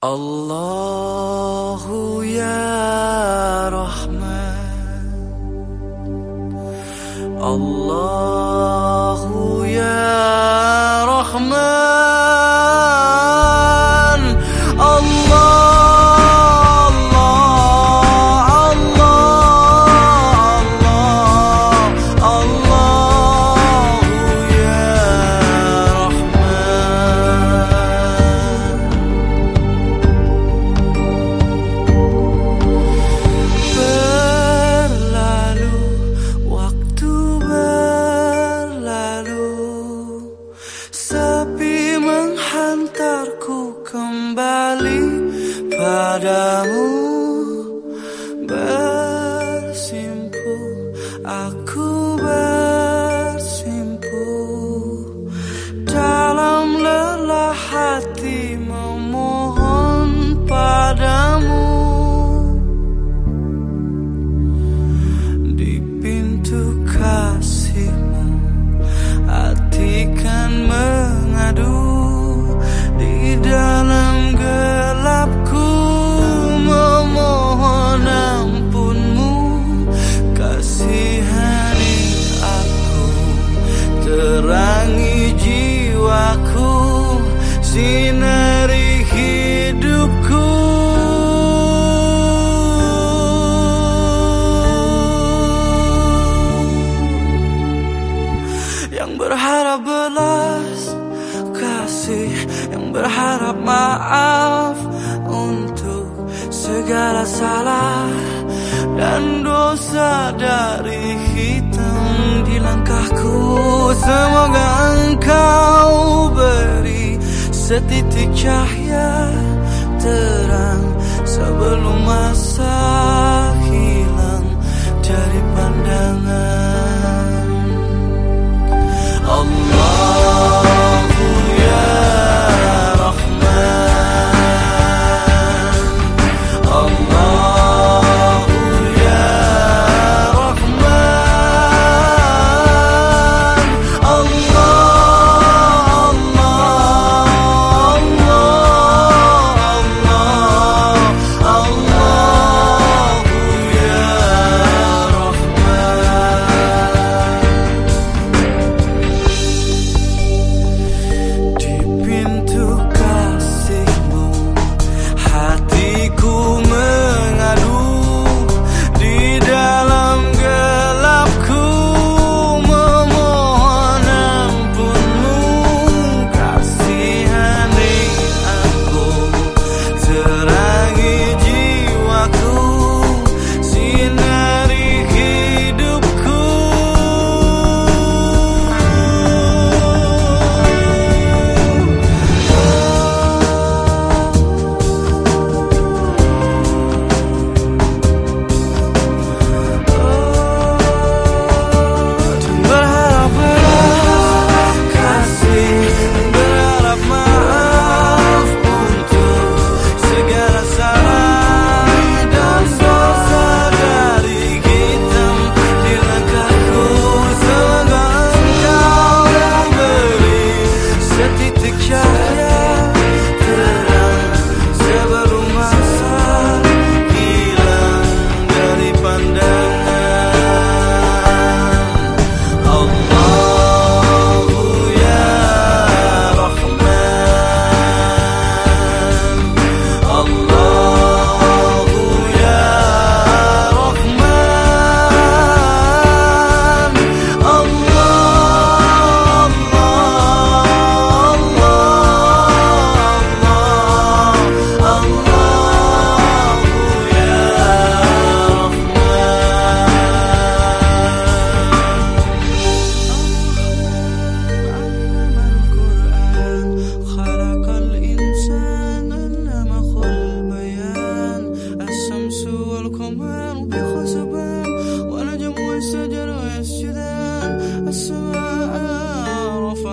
Allah. Kembali padamu Yang berharap belas kasih Yang berharap maaf Untuk segala salah Dan dosa dari hitam di langkahku. Semoga engkau beri Setitik cahaya terang Sebelum masa hilang dari pandangan.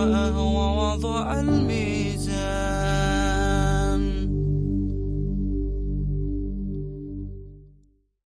وأهوى وضع الميل